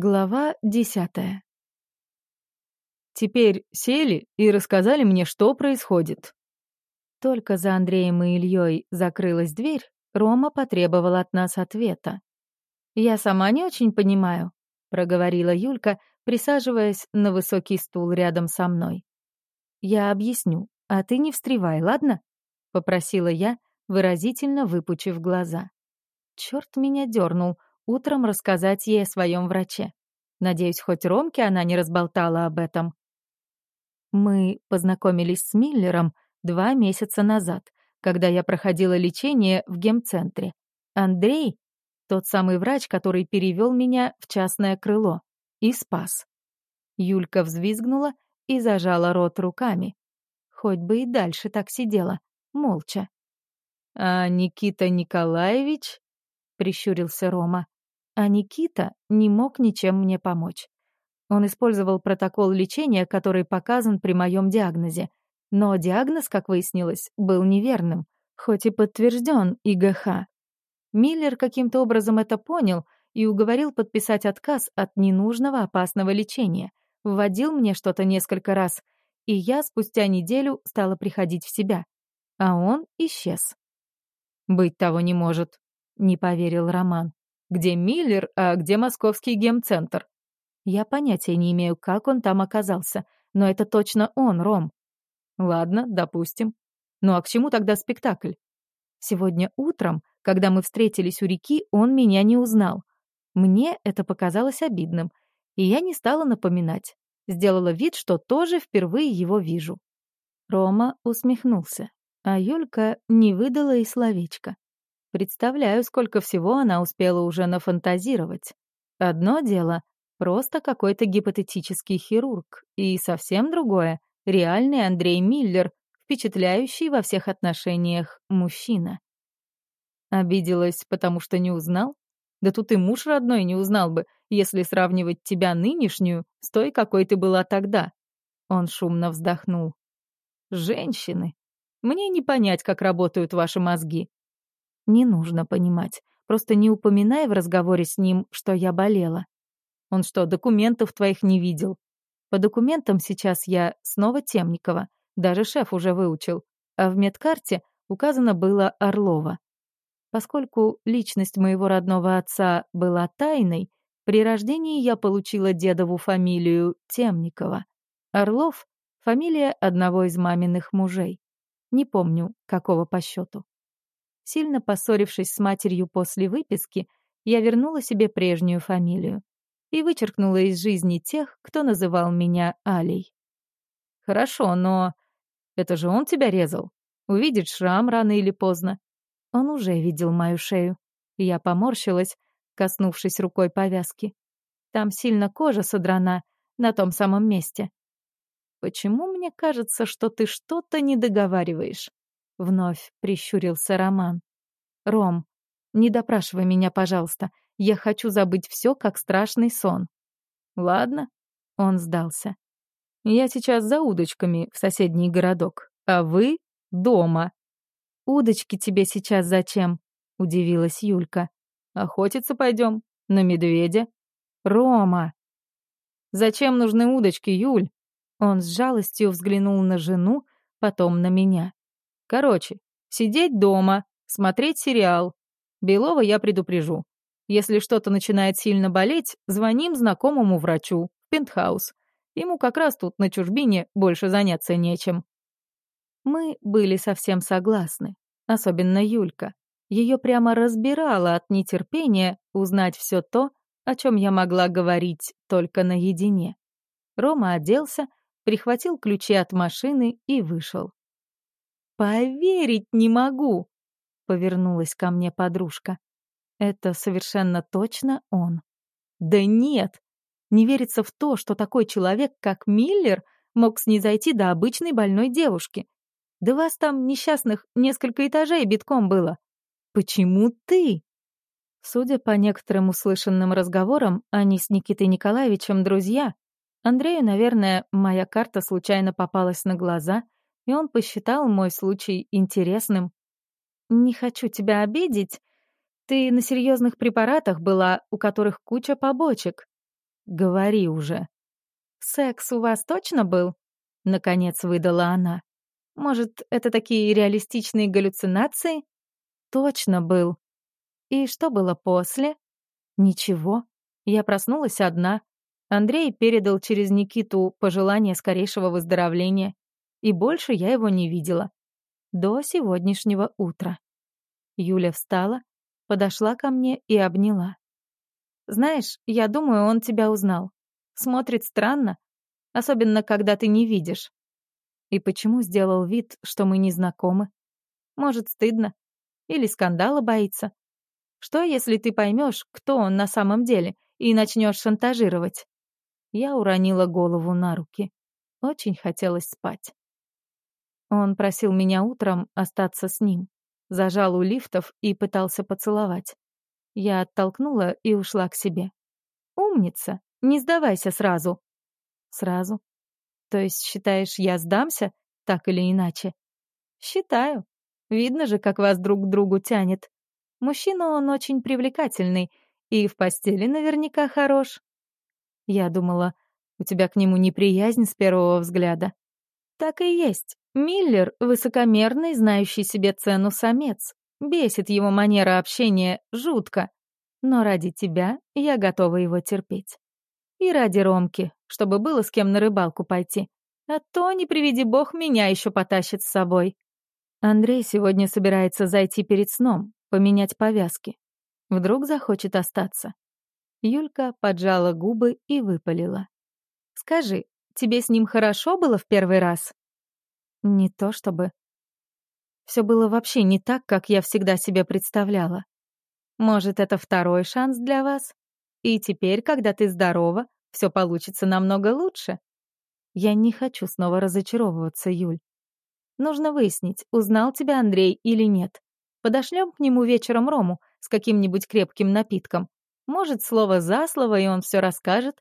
Глава десятая. Теперь сели и рассказали мне, что происходит. Только за Андреем и Ильей закрылась дверь, Рома потребовал от нас ответа. «Я сама не очень понимаю», — проговорила Юлька, присаживаясь на высокий стул рядом со мной. «Я объясню, а ты не встревай, ладно?» — попросила я, выразительно выпучив глаза. Черт меня дернул — утром рассказать ей о своем враче. Надеюсь, хоть Ромке она не разболтала об этом. Мы познакомились с Миллером два месяца назад, когда я проходила лечение в гемцентре. Андрей — тот самый врач, который перевел меня в частное крыло и спас. Юлька взвизгнула и зажала рот руками. Хоть бы и дальше так сидела, молча. «А Никита Николаевич?» — прищурился Рома а Никита не мог ничем мне помочь. Он использовал протокол лечения, который показан при моем диагнозе. Но диагноз, как выяснилось, был неверным, хоть и подтвержден ИГХ. Миллер каким-то образом это понял и уговорил подписать отказ от ненужного опасного лечения. Вводил мне что-то несколько раз, и я спустя неделю стала приходить в себя. А он исчез. «Быть того не может», — не поверил Роман. Где Миллер, а где московский гемцентр? Я понятия не имею, как он там оказался, но это точно он, Ром. Ладно, допустим. Ну а к чему тогда спектакль? Сегодня утром, когда мы встретились у реки, он меня не узнал. Мне это показалось обидным, и я не стала напоминать. Сделала вид, что тоже впервые его вижу. Рома усмехнулся, а Юлька не выдала и словечко. Представляю, сколько всего она успела уже нафантазировать. Одно дело — просто какой-то гипотетический хирург, и совсем другое — реальный Андрей Миллер, впечатляющий во всех отношениях мужчина. Обиделась, потому что не узнал? Да тут и муж родной не узнал бы, если сравнивать тебя нынешнюю с той, какой ты была тогда. Он шумно вздохнул. Женщины. Мне не понять, как работают ваши мозги. Не нужно понимать. Просто не упоминай в разговоре с ним, что я болела. Он что, документов твоих не видел? По документам сейчас я снова Темникова. Даже шеф уже выучил. А в медкарте указано было Орлова. Поскольку личность моего родного отца была тайной, при рождении я получила дедову фамилию Темникова. Орлов — фамилия одного из маминых мужей. Не помню, какого по счету. Сильно поссорившись с матерью после выписки, я вернула себе прежнюю фамилию и вычеркнула из жизни тех, кто называл меня Алей. «Хорошо, но это же он тебя резал. Увидит шрам рано или поздно». Он уже видел мою шею. Я поморщилась, коснувшись рукой повязки. Там сильно кожа содрана, на том самом месте. «Почему мне кажется, что ты что-то не договариваешь?» Вновь прищурился Роман. «Ром, не допрашивай меня, пожалуйста. Я хочу забыть все, как страшный сон». «Ладно». Он сдался. «Я сейчас за удочками в соседний городок, а вы дома». «Удочки тебе сейчас зачем?» — удивилась Юлька. «Охотиться пойдем на медведя». «Рома!» «Зачем нужны удочки, Юль?» Он с жалостью взглянул на жену, потом на меня. Короче, сидеть дома, смотреть сериал. Белова я предупрежу. Если что-то начинает сильно болеть, звоним знакомому врачу в пентхаус. Ему как раз тут на чужбине больше заняться нечем. Мы были совсем согласны, особенно Юлька. Ее прямо разбирало от нетерпения узнать все то, о чем я могла говорить только наедине. Рома оделся, прихватил ключи от машины и вышел. «Поверить не могу!» — повернулась ко мне подружка. «Это совершенно точно он». «Да нет! Не верится в то, что такой человек, как Миллер, мог снизойти до обычной больной девушки. Да вас там несчастных несколько этажей битком было. Почему ты?» Судя по некоторым услышанным разговорам, они с Никитой Николаевичем друзья. Андрею, наверное, моя карта случайно попалась на глаза — и он посчитал мой случай интересным. «Не хочу тебя обидеть. Ты на серьезных препаратах была, у которых куча побочек». говори уже». «Секс у вас точно был?» — наконец выдала она. «Может, это такие реалистичные галлюцинации?» «Точно был». «И что было после?» «Ничего. Я проснулась одна. Андрей передал через Никиту пожелание скорейшего выздоровления, и больше я его не видела. До сегодняшнего утра». Юля встала, подошла ко мне и обняла. «Знаешь, я думаю, он тебя узнал. Смотрит странно, особенно когда ты не видишь. И почему сделал вид, что мы не знакомы? Может, стыдно? Или скандала боится? Что, если ты поймешь, кто он на самом деле, и начнешь шантажировать? Я уронила голову на руки. Очень хотелось спать. Он просил меня утром остаться с ним. Зажал у лифтов и пытался поцеловать. Я оттолкнула и ушла к себе. «Умница! Не сдавайся сразу!» «Сразу? То есть считаешь, я сдамся, так или иначе?» «Считаю. Видно же, как вас друг к другу тянет. Мужчина он очень привлекательный и в постели наверняка хорош». Я думала, у тебя к нему неприязнь с первого взгляда. Так и есть. Миллер — высокомерный, знающий себе цену самец. Бесит его манера общения жутко. Но ради тебя я готова его терпеть. И ради Ромки, чтобы было с кем на рыбалку пойти. А то, не приведи бог, меня еще потащит с собой. Андрей сегодня собирается зайти перед сном, поменять повязки. Вдруг захочет остаться. Юлька поджала губы и выпалила. «Скажи, тебе с ним хорошо было в первый раз?» «Не то чтобы...» Все было вообще не так, как я всегда себе представляла. Может, это второй шанс для вас? И теперь, когда ты здорова, все получится намного лучше. Я не хочу снова разочаровываться, Юль. Нужно выяснить, узнал тебя Андрей или нет. Подошлем к нему вечером Рому с каким-нибудь крепким напитком. Может, слово за слово, и он все расскажет.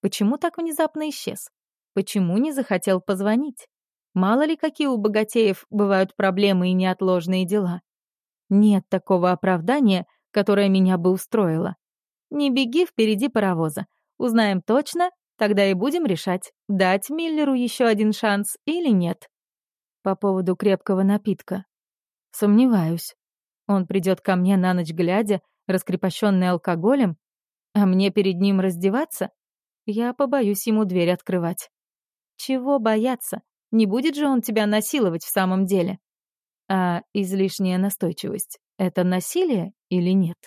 Почему так внезапно исчез? Почему не захотел позвонить? Мало ли, какие у богатеев бывают проблемы и неотложные дела. Нет такого оправдания, которое меня бы устроило. Не беги впереди паровоза. Узнаем точно, тогда и будем решать, дать Миллеру еще один шанс или нет. По поводу крепкого напитка. Сомневаюсь. Он придет ко мне на ночь глядя, раскрепощенный алкоголем, а мне перед ним раздеваться? Я побоюсь ему дверь открывать. Чего бояться? Не будет же он тебя насиловать в самом деле? А излишняя настойчивость — это насилие или нет?